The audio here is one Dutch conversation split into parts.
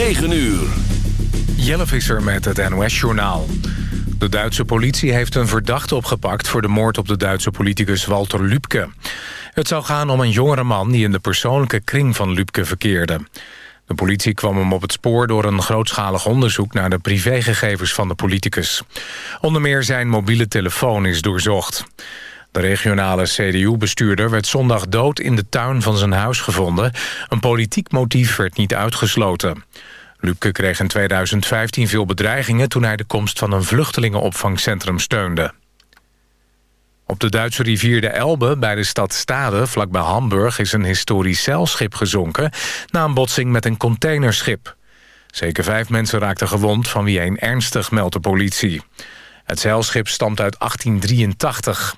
9 uur. Jelle Visser met het NOS-journaal. De Duitse politie heeft een verdachte opgepakt... voor de moord op de Duitse politicus Walter Lübke. Het zou gaan om een jongere man die in de persoonlijke kring van Lübke verkeerde. De politie kwam hem op het spoor door een grootschalig onderzoek... naar de privégegevens van de politicus. Onder meer zijn mobiele telefoon is doorzocht. De regionale CDU-bestuurder werd zondag dood in de tuin van zijn huis gevonden. Een politiek motief werd niet uitgesloten. Lübke kreeg in 2015 veel bedreigingen... toen hij de komst van een vluchtelingenopvangcentrum steunde. Op de Duitse rivier de Elbe bij de stad Stade, vlakbij Hamburg... is een historisch zeilschip gezonken na een botsing met een containerschip. Zeker vijf mensen raakten gewond, van wie één ernstig, meldt de politie. Het zeilschip stamt uit 1883.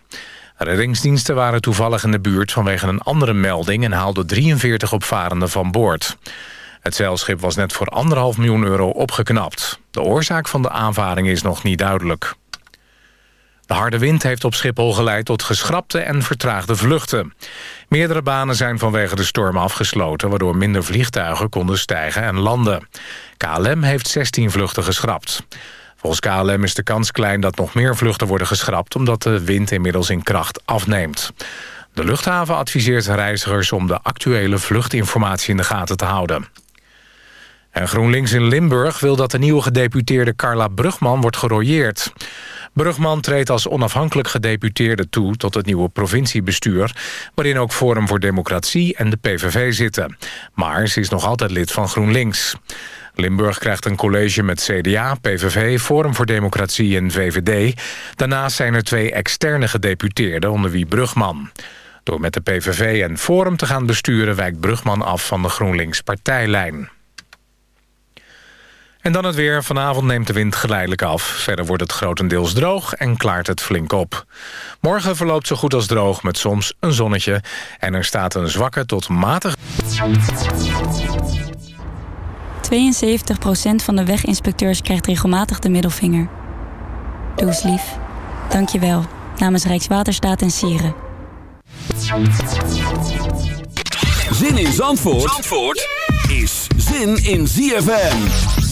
Reddingsdiensten waren toevallig in de buurt vanwege een andere melding... en haalden 43 opvarenden van boord. Het zeilschip was net voor anderhalf miljoen euro opgeknapt. De oorzaak van de aanvaring is nog niet duidelijk. De harde wind heeft op Schiphol geleid tot geschrapte en vertraagde vluchten. Meerdere banen zijn vanwege de storm afgesloten... waardoor minder vliegtuigen konden stijgen en landen. KLM heeft 16 vluchten geschrapt. Volgens KLM is de kans klein dat nog meer vluchten worden geschrapt... omdat de wind inmiddels in kracht afneemt. De luchthaven adviseert reizigers om de actuele vluchtinformatie in de gaten te houden. En GroenLinks in Limburg wil dat de nieuwe gedeputeerde Carla Brugman wordt gerooieerd. Brugman treedt als onafhankelijk gedeputeerde toe tot het nieuwe provinciebestuur... waarin ook Forum voor Democratie en de PVV zitten. Maar ze is nog altijd lid van GroenLinks. Limburg krijgt een college met CDA, PVV, Forum voor Democratie en VVD. Daarnaast zijn er twee externe gedeputeerden, onder wie Brugman. Door met de PVV en Forum te gaan besturen... wijkt Brugman af van de GroenLinks partijlijn. En dan het weer. Vanavond neemt de wind geleidelijk af. Verder wordt het grotendeels droog en klaart het flink op. Morgen verloopt zo goed als droog met soms een zonnetje. En er staat een zwakke tot matige... 72% van de weginspecteurs krijgt regelmatig de middelvinger. Doe eens lief. Dank je wel. Namens Rijkswaterstaat en Sieren. Zin in Zandvoort, Zandvoort is zin in ZFM.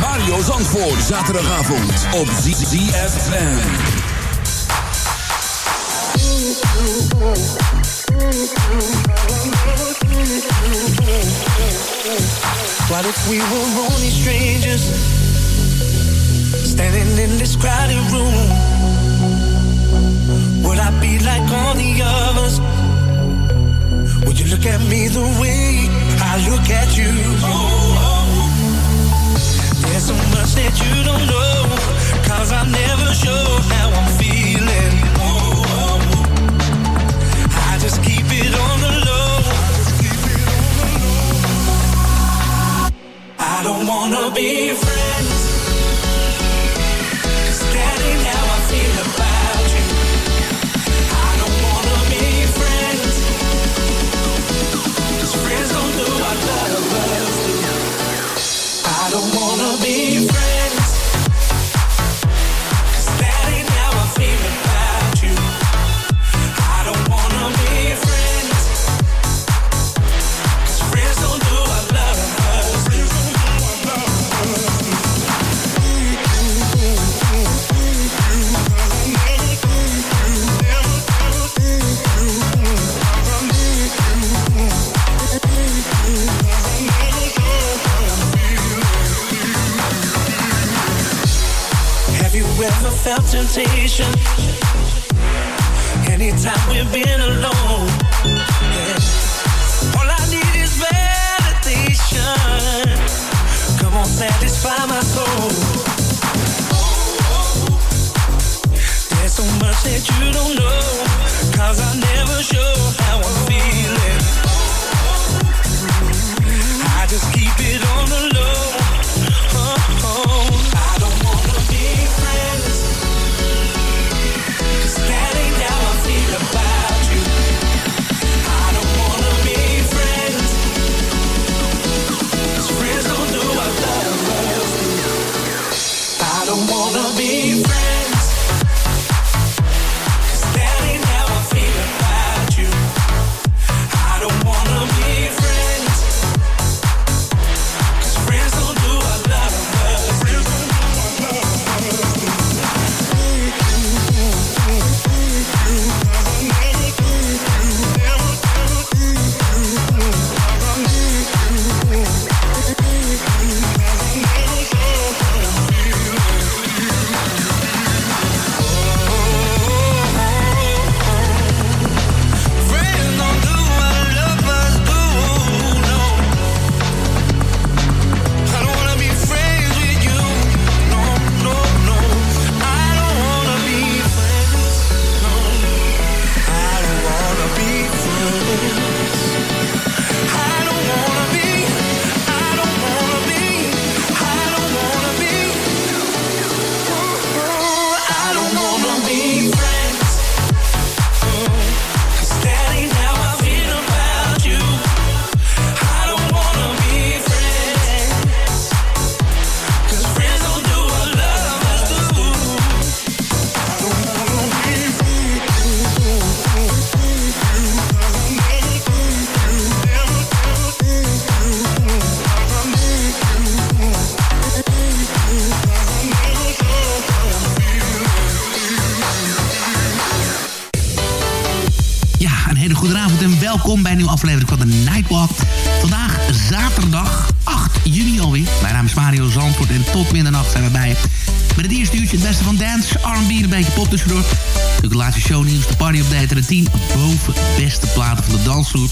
Mario Zandvoort. Zaterdagavond op ZFM. What if we were only strangers standing in this crowded room? Would I be like all the others? Would you look at me the way I look at you? So much that you don't know, cause I never showed how I'm feeling. I just keep it on the low. I don't wanna be friends. 'Cause that ain't how I feel about be friends. Felt temptation. Anytime we've been alone. Yeah. All I need is validation. Come on, satisfy my soul. There's so much that you don't know. Cause I never show how I'm feeling. I just keep it on the low. Welkom bij een nieuwe aflevering van de Nightwalk. Vandaag zaterdag 8 juni alweer. Mijn naam is Mario Zandvoort en tot middernacht zijn we bij. Met het eerste uurtje het beste van dance, R&B, een beetje pop tussendoor. De laatste shownieuws, de party update en de 10 boven beste platen van de dansvloer.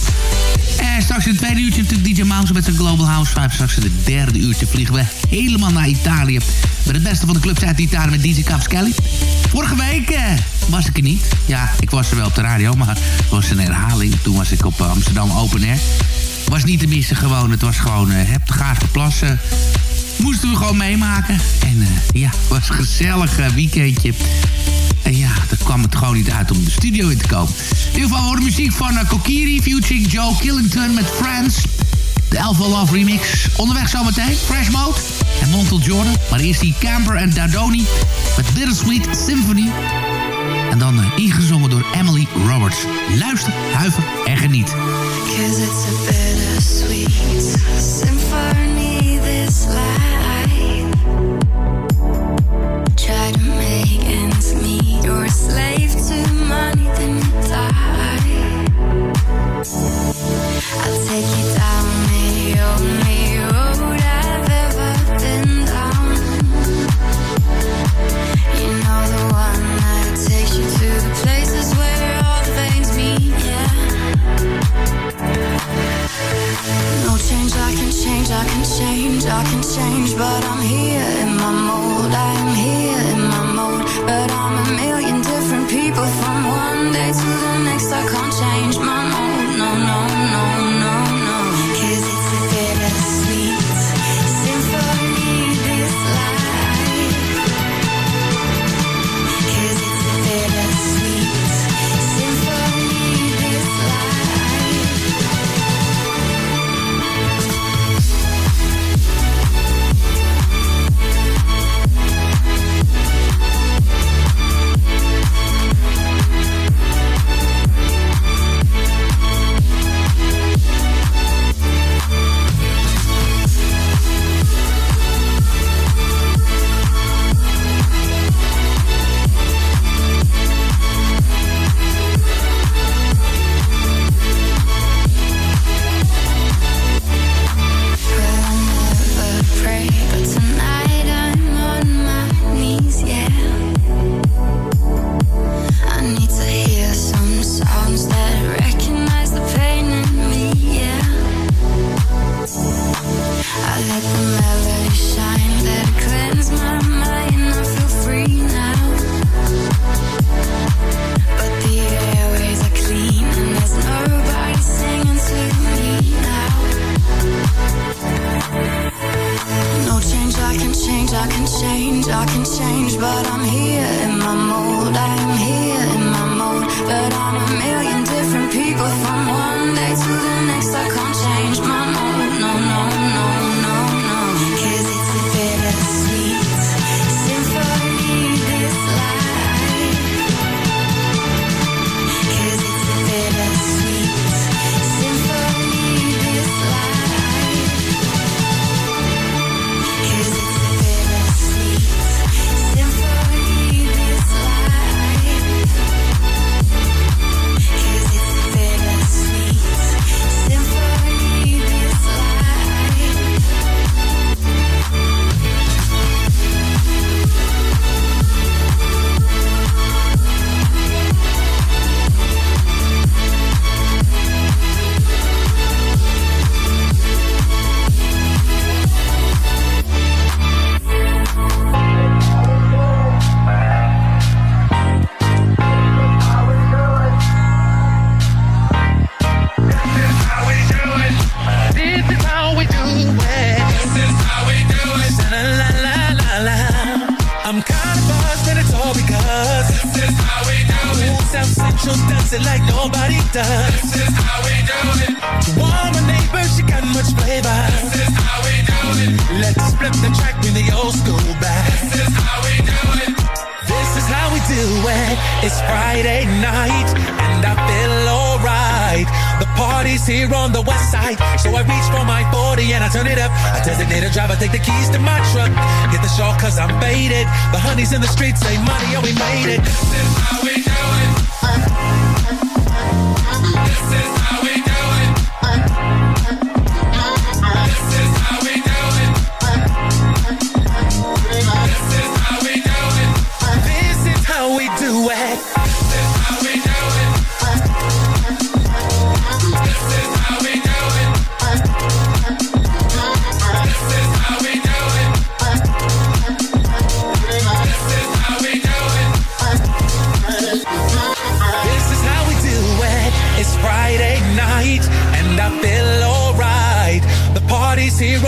En straks in het tweede uurtje natuurlijk DJ Mouse met zijn Global House Vibe. Straks in het derde uurtje vliegen we helemaal naar Italië. Met het beste van de clubs uit Italië met DJ Capskelly. Vorige week eh, was ik er niet. Ja, ik was er wel op de radio, maar het was een herhaling. Toen was ik op eh, Amsterdam Open Air. Was niet te missen gewoon. Het was gewoon uh, heb de Gaasperplassen. Moesten we gewoon meemaken. En eh, ja, was een gezellig eh, weekendje. En ja, daar kwam het gewoon niet uit om de studio in te komen. In ieder geval hoor de muziek van uh, Kokiri, featuring Joe Killington met Friends. De Elva Love remix. Onderweg zometeen, Fresh Mode en Montel Jordan. Maar eerst die Camper en Dadoni met Bittersweet Symphony. En dan uh, ingezongen door Emily Roberts. Luister, huiver en geniet. Cause symphony, this life. I can change, I can change, I can change, but I'm here in my mold. I am here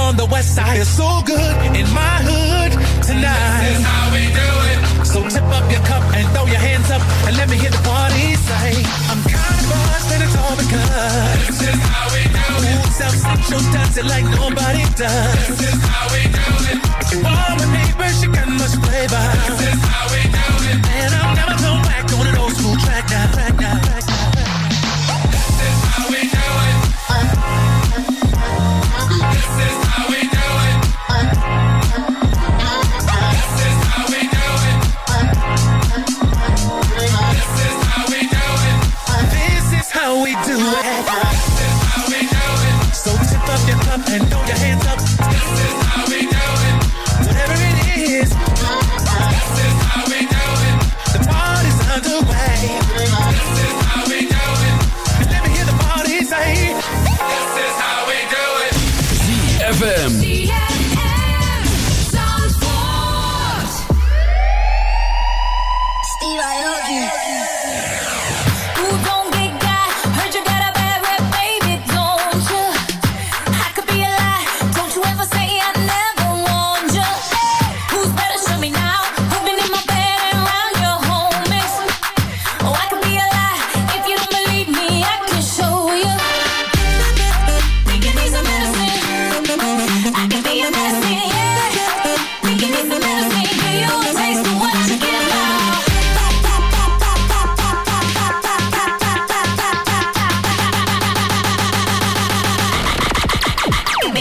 on the west side. It's so good in my hood tonight. This is how we do it. So tip up your cup and throw your hands up and let me hear the party say, I'm kind of lost and it's all because. This is how we do it. Ooh, South Central does it like nobody does. This is how we do it. You are my neighbor, she got much flavor. This is how we do it. And I'm never go back on an old school track now, track now, track now.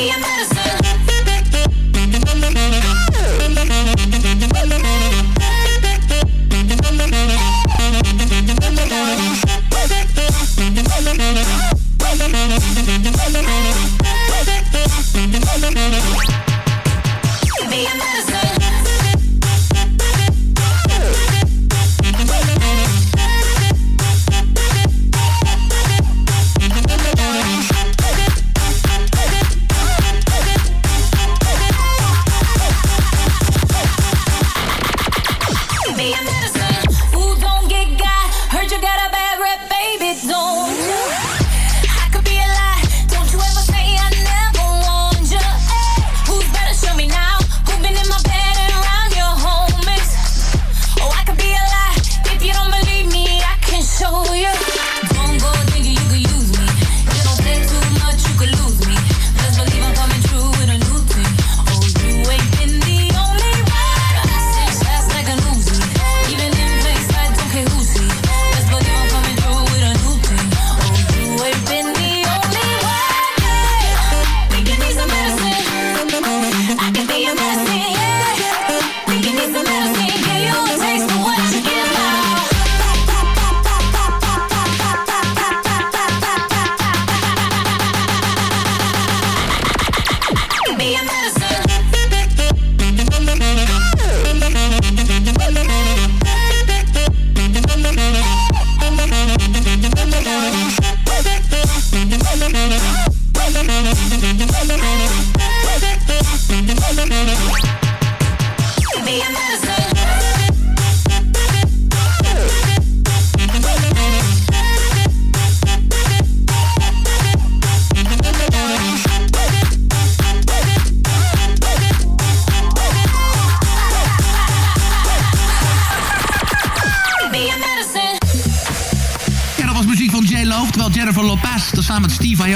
million dollars.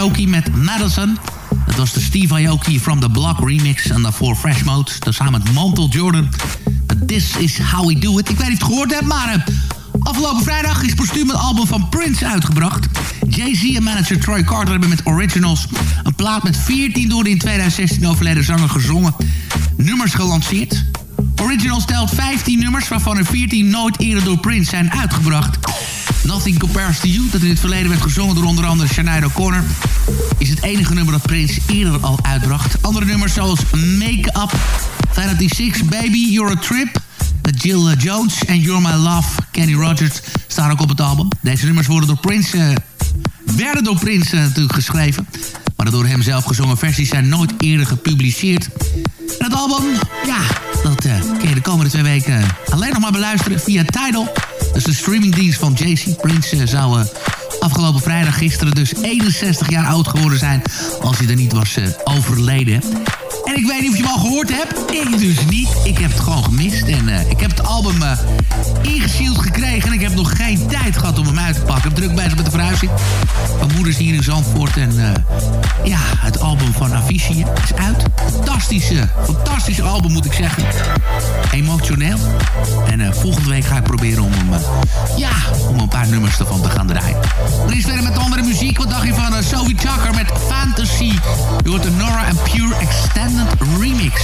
Aoki met Madison... Dat was de Steve Aoki from the Block remix. En daarvoor Fresh Mode. Samen met Montel Jordan. This is how we do it. Ik weet niet of je het gehoord hebt, maar... eh, afgelopen vrijdag is postuum het album van Prince uitgebracht. Jay-Z en manager Troy Carter hebben met Originals... een plaat met 14 door de in 2016 overleden zanger gezongen... nummers gelanceerd. Originals telt 15 nummers... waarvan er 14 nooit eerder door Prince zijn uitgebracht... Nothing Compares to You, dat in het verleden werd gezongen door onder andere Sinead O'Connor, is het enige nummer dat Prince eerder al uitbracht. Andere nummers zoals Make Up, Vanity 6, Baby, You're a Trip, Jill eh, Jones en You're My Love, Kenny Rogers, staan ook op het album. Deze nummers worden door Prince, eh, werden door Prince eh, natuurlijk geschreven, maar de door hem zelf gezongen versies zijn nooit eerder gepubliceerd. En het album, ja, dat kun je de komende twee weken alleen nog maar beluisteren via Tidal. Is de streamingdienst van JC Prince zou eh, afgelopen vrijdag gisteren dus 61 jaar oud geworden zijn... als hij er niet was eh, overleden. En ik weet niet of je hem al gehoord hebt. Ik dus niet. Ik heb het gewoon gemist. En eh, ik heb het album ingezield gekregen. En ik heb nog geen tijd gehad om hem uit te pakken. Ik ben druk bezig met de verhuizing. Mijn moeder is hier in Zandvoort. En eh, ja, het album van Avicii is uit. Fantastische, fantastische album moet ik zeggen. Emotioneel. En eh, volgende week ga ik proberen om hem, eh, ja, om een paar nummers ervan te gaan draaien. Dan is verder met andere muziek. Wat dacht je van Sophie Tucker met Fantasy? Hoort de Nora and Pure Extended Remix.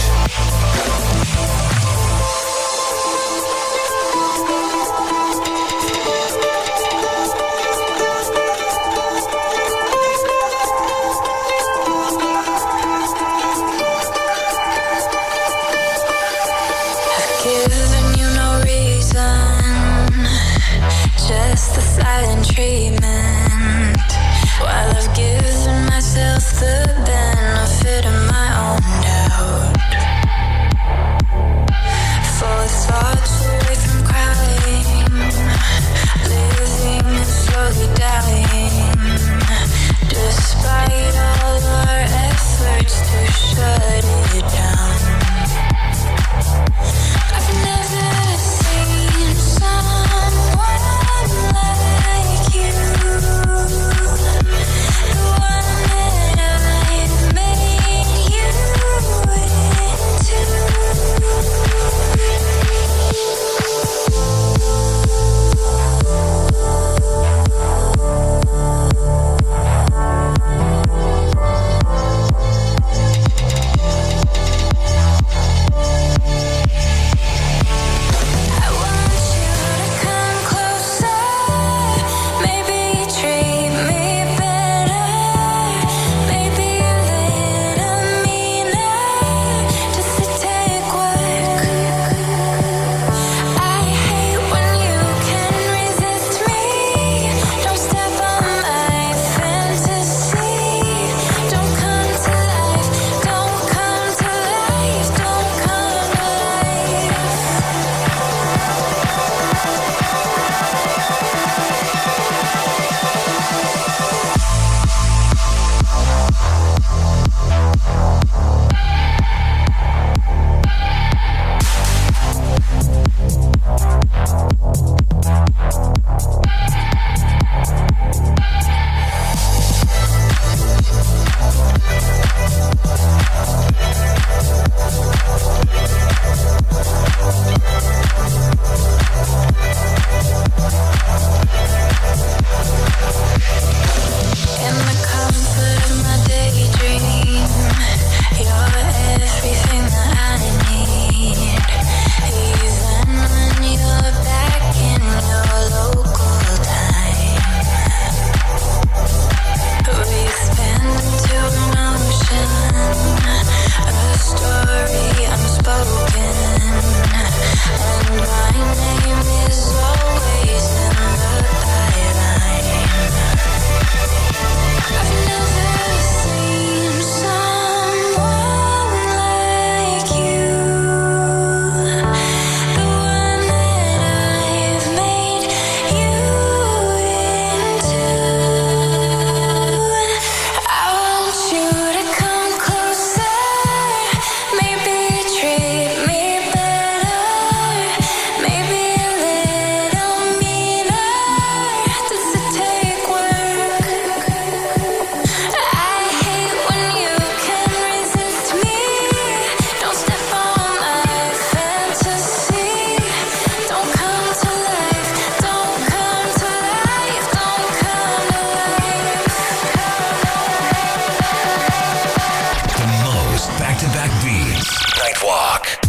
Walk.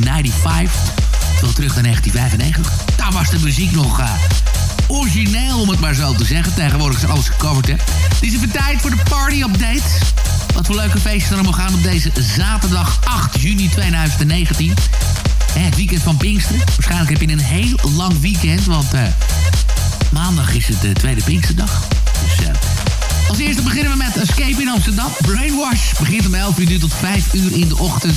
1995. Terwijl terug naar 1995. Daar was de muziek nog eh, origineel, om het maar zo te zeggen. Tegenwoordig is alles gecoverd, hè. Het is even tijd voor de party-update. Wat voor leuke feesten er allemaal gaan op deze zaterdag 8 juni 2019. Hè, het weekend van Pinksteren. Waarschijnlijk heb je een heel lang weekend, want... eh, Maandag is het de tweede Pinksterdag. Dus eh, als eerste beginnen we met Escape in Amsterdam. Brainwash begint om 11 uur tot 5 uur in de ochtend.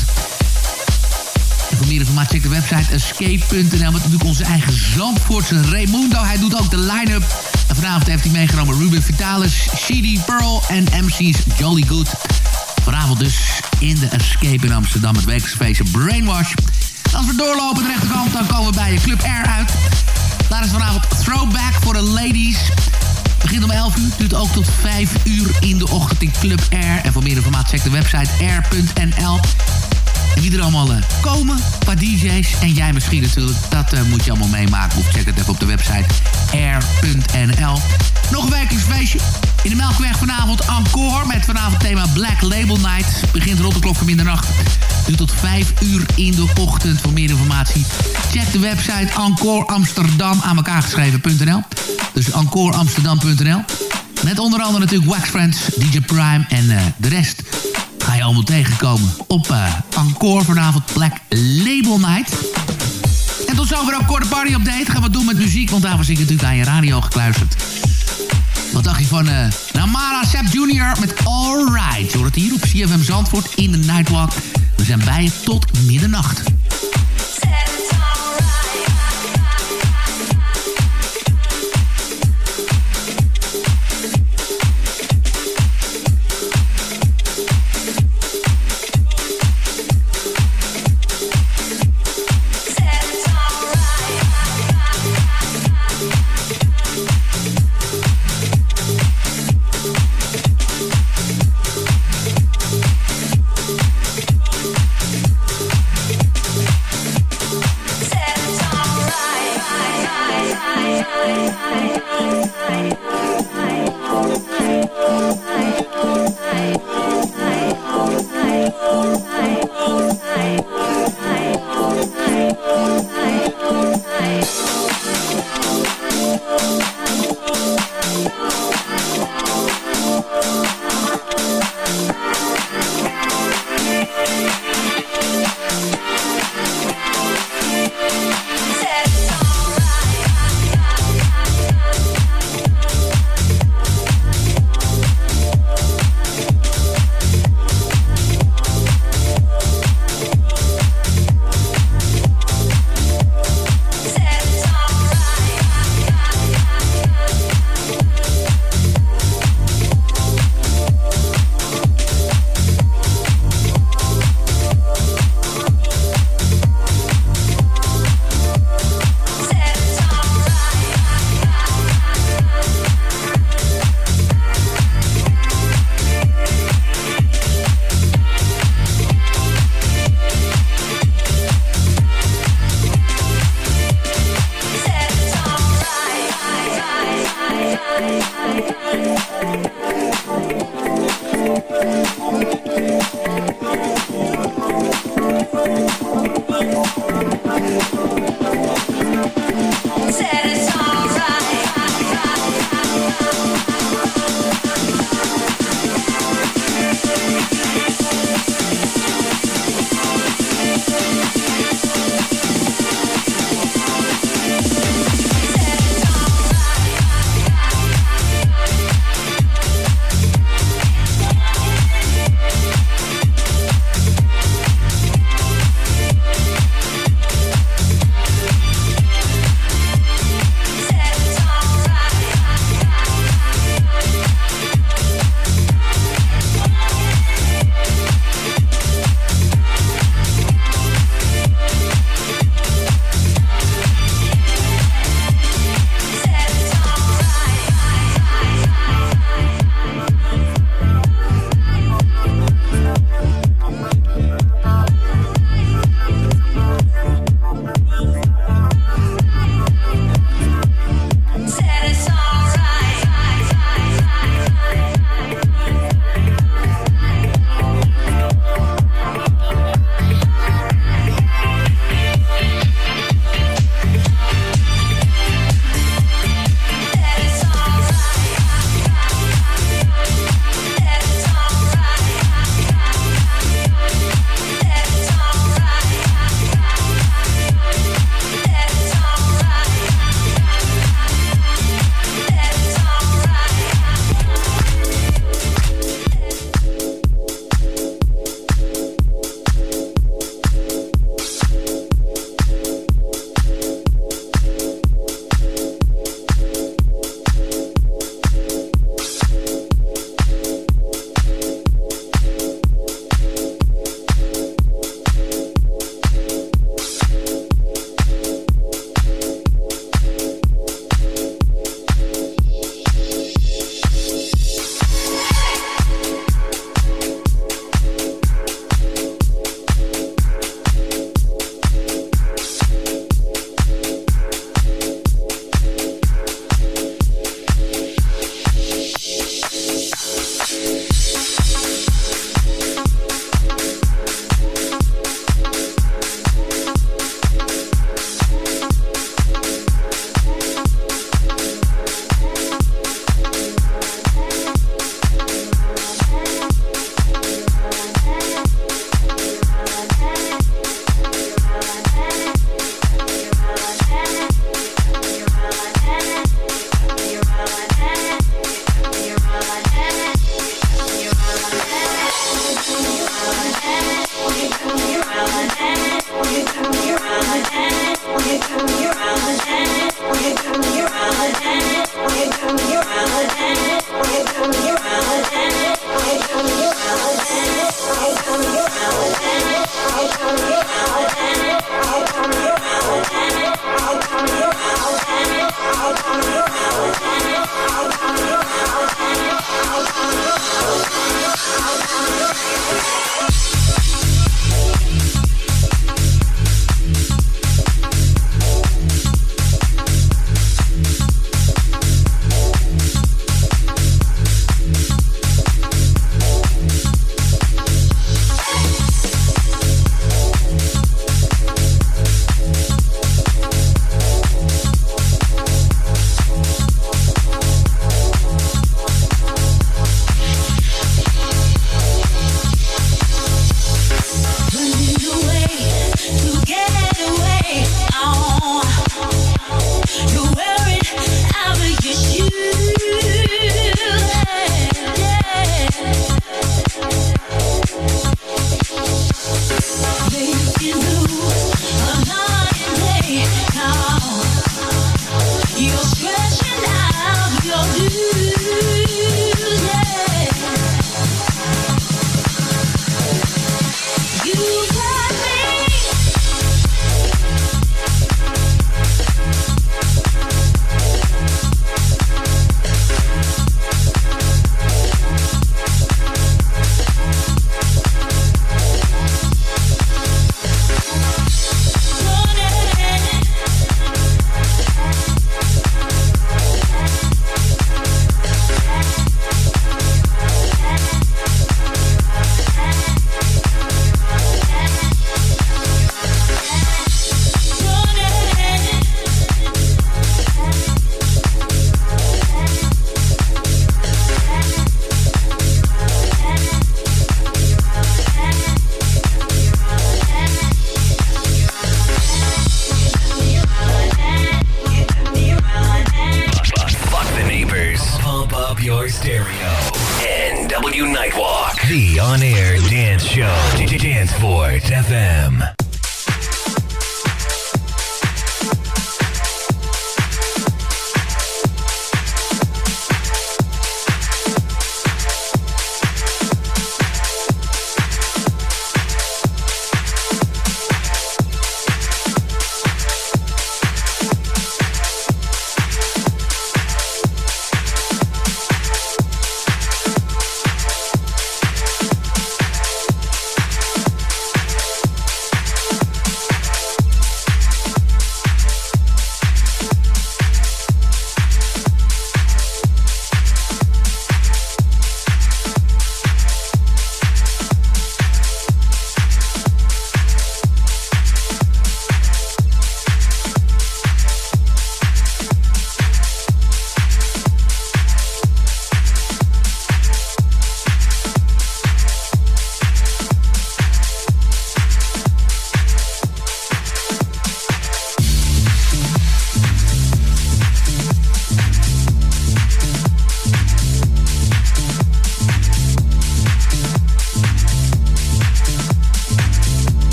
Voor meer informatie check de website escape.nl. Met natuurlijk onze eigen Zandvoortse Raimundo. Hij doet ook de line-up. En vanavond heeft hij meegenomen Ruben Vitalis, CD Pearl en MC's Jolly Good. Vanavond dus in de Escape in Amsterdam. Het wekelijkse feestje Brainwash. Als we doorlopen de rechterkant, dan komen we bij Club Air uit. Daar is vanavond Throwback voor de ladies. Begint om 11 uur, duurt ook tot 5 uur in de ochtend in Club Air. En voor meer informatie check de website air.nl. Wie er allemaal eh, komen, paar DJ's en jij misschien natuurlijk. Dat eh, moet je allemaal meemaken. Of check het even op de website air.nl. Nog een wekelijks feestje. In de Melkweg vanavond Encore met vanavond thema Black Label Night. Begint rond de klok van middernacht. Duurt tot 5 uur in de ochtend. Voor meer informatie check de website Encore Amsterdam aan elkaar geschreven.nl. Dus encoreamsterdam.nl. Met onder andere natuurlijk Wax Friends, DJ Prime en eh, de rest allemaal tegenkomen op eh Encore vanavond Black Label Night. En tot zover ook korte party update. Gaan we doen met muziek, want daarvoor zit ik natuurlijk aan je radio gekluisterd. Wat dacht je van eh Namara Sepp Jr. met Alright? Je hoort het hier op CFM Zandvoort in de Nightwalk. We zijn bij je tot middernacht.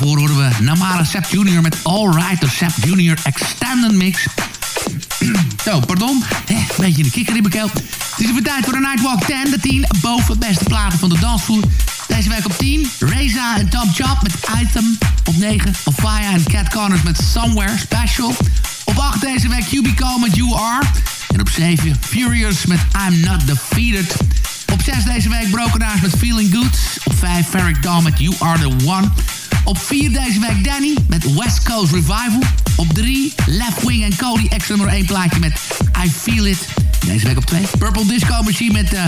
Daarvoor horen we Namara Sepp Jr. met All Right, de Sepp Jr. Extended Mix. Zo, pardon. Een beetje een kikker in mijn keel. Het is weer tijd voor de Nightwalk 10. De 10 boven beste platen van de dansvloer. Deze week op 10. Reza en Tom Chop met Item. Op 9. Ofaya en Cat Connors met Somewhere Special. Op 8 deze week QB met You Are. En op 7 Furious met I'm Not Defeated. Op 6 deze week Broken Eyes met Feeling Good. Op 5 Ferric Dawn met You Are The One. Op 4 deze week Danny met West Coast Revival. Op 3 Left Wing en Cody extra nummer 1 plaatje met I Feel It. Deze week op 2 Purple Disco Machine met uh,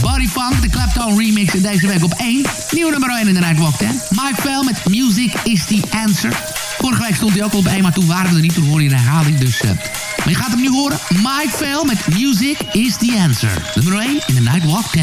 Body Funk, de Clapton remix. En deze week op 1 nieuw nummer 1 in de Nightwalk 10. Mike Fell met Music is the Answer. Vorige week stond hij ook op 1, maar toen waren we er niet. Toen hoorde je een herhaling, dus... Uh, maar je gaat hem nu horen. Mike Vale met Music is the Answer. Nummer 1 in de Nightwalk 10.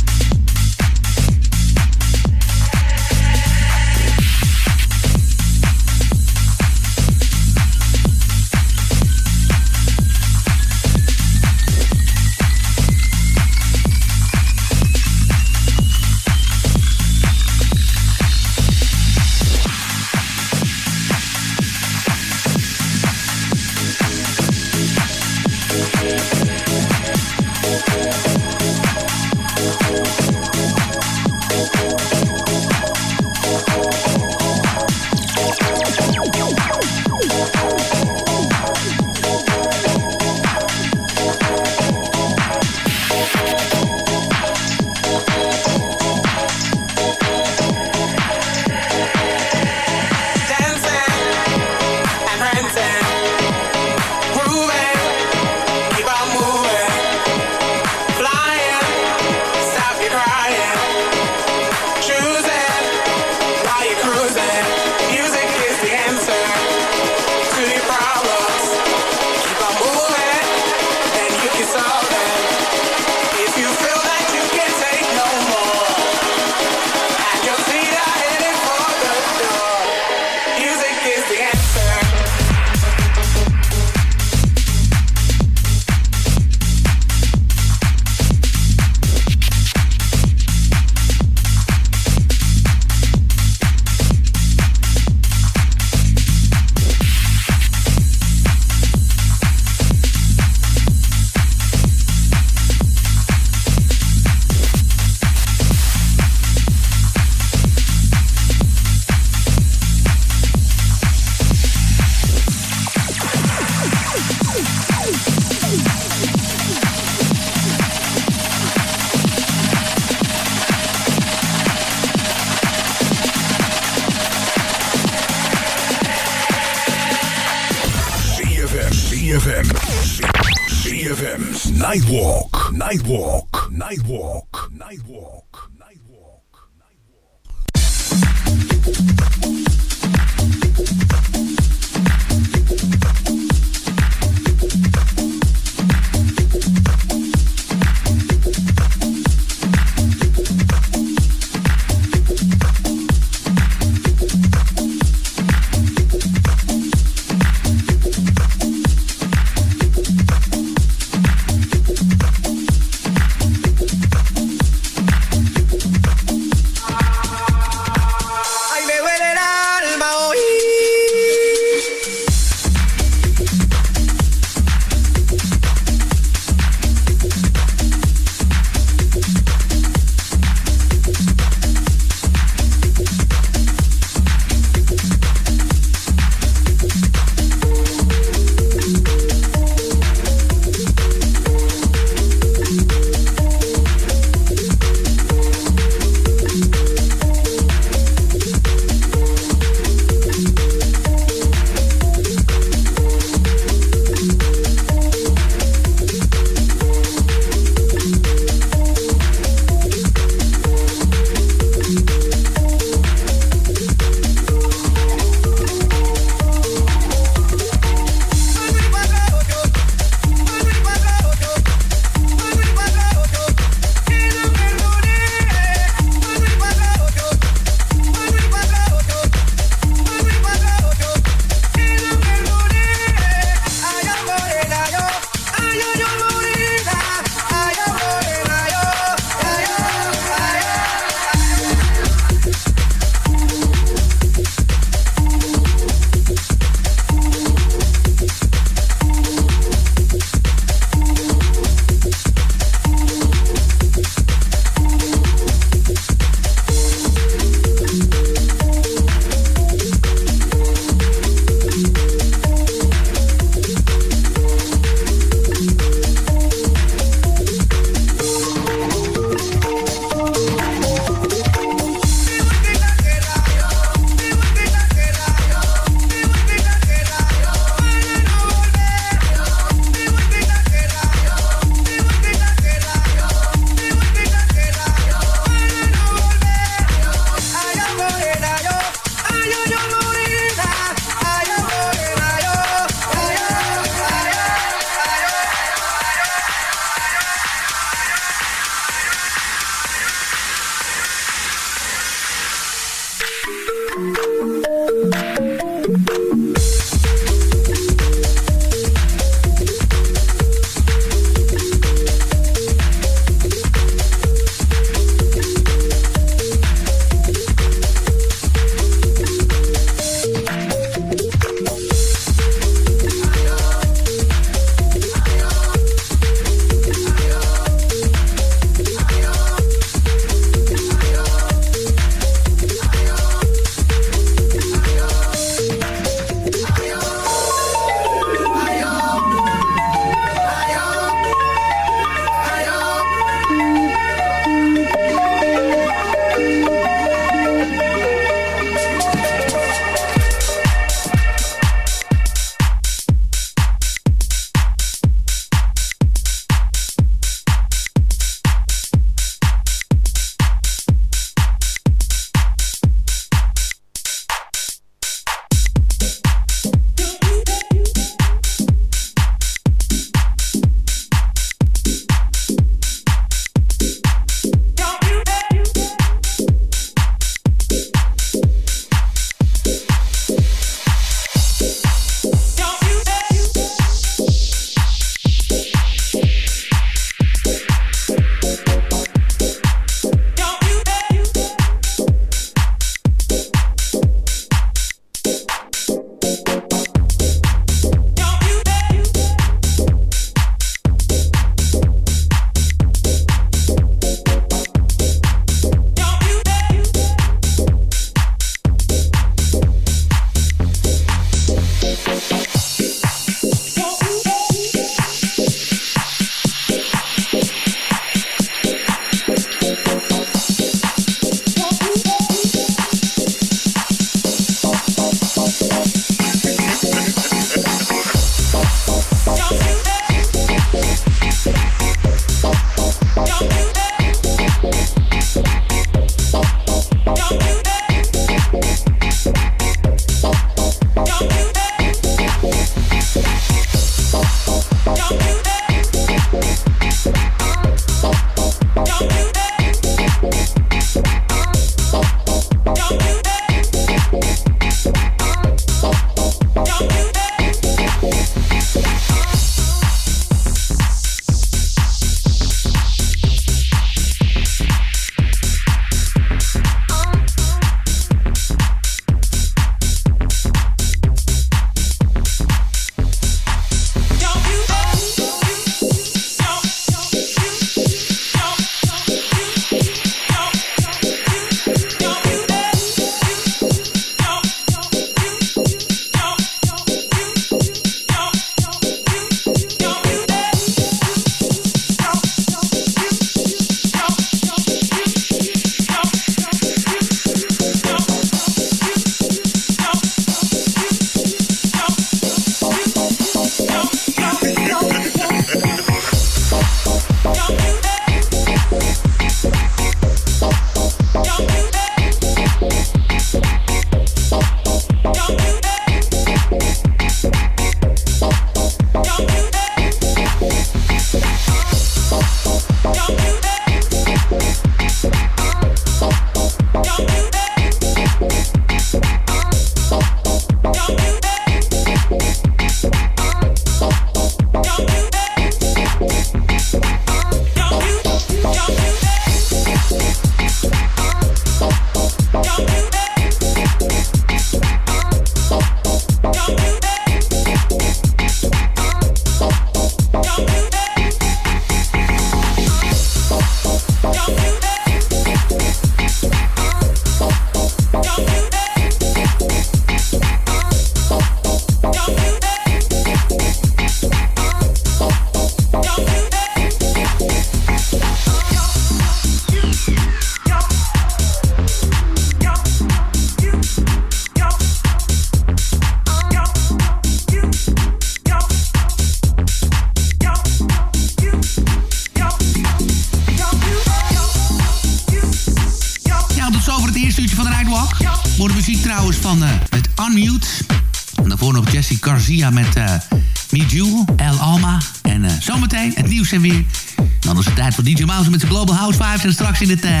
In het uh,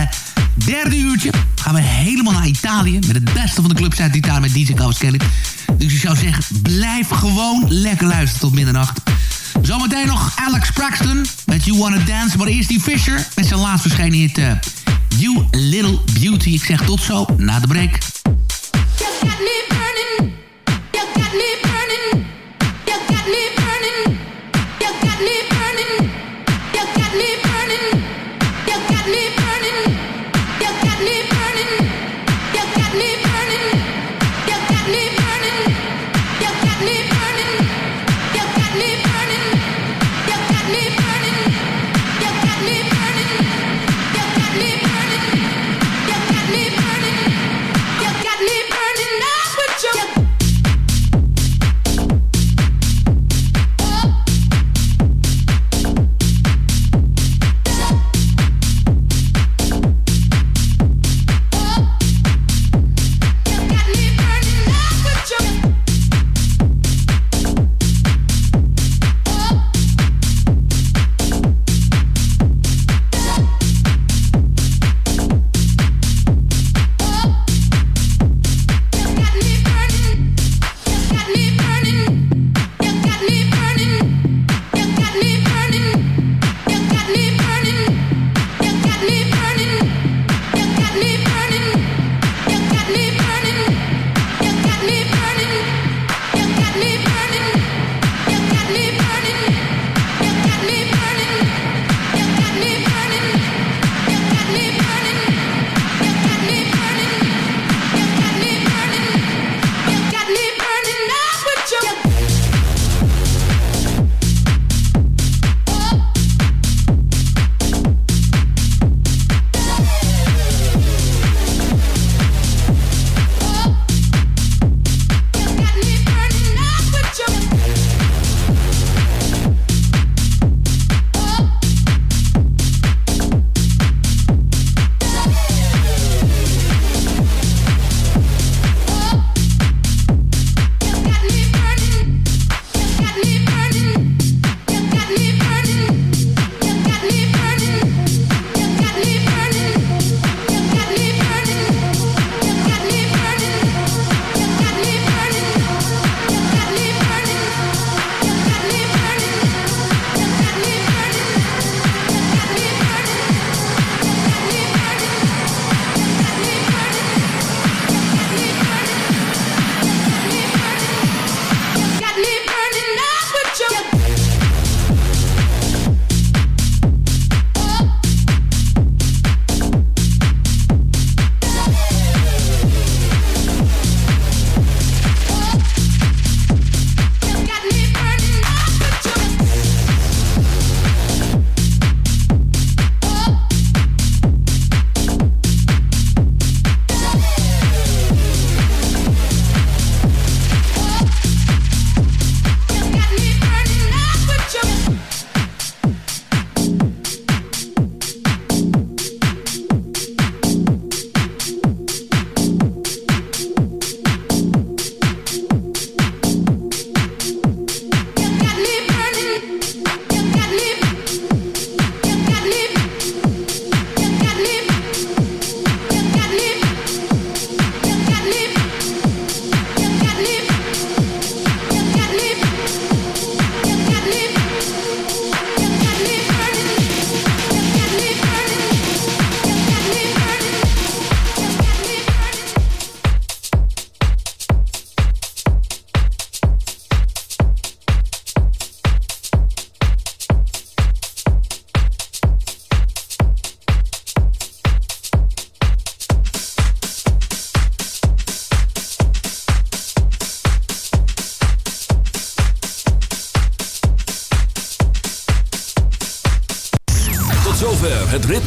derde uurtje gaan we helemaal naar Italië. Met het beste van de clubs uit Italië met DJ Kelly. Dus ik zou zeggen, blijf gewoon lekker luisteren tot middernacht. Zometeen nog Alex Braxton met You Wanna Dance. Maar eerst die Fisher met zijn laatst verschenen uh, You Little Beauty. Ik zeg tot zo, na de break.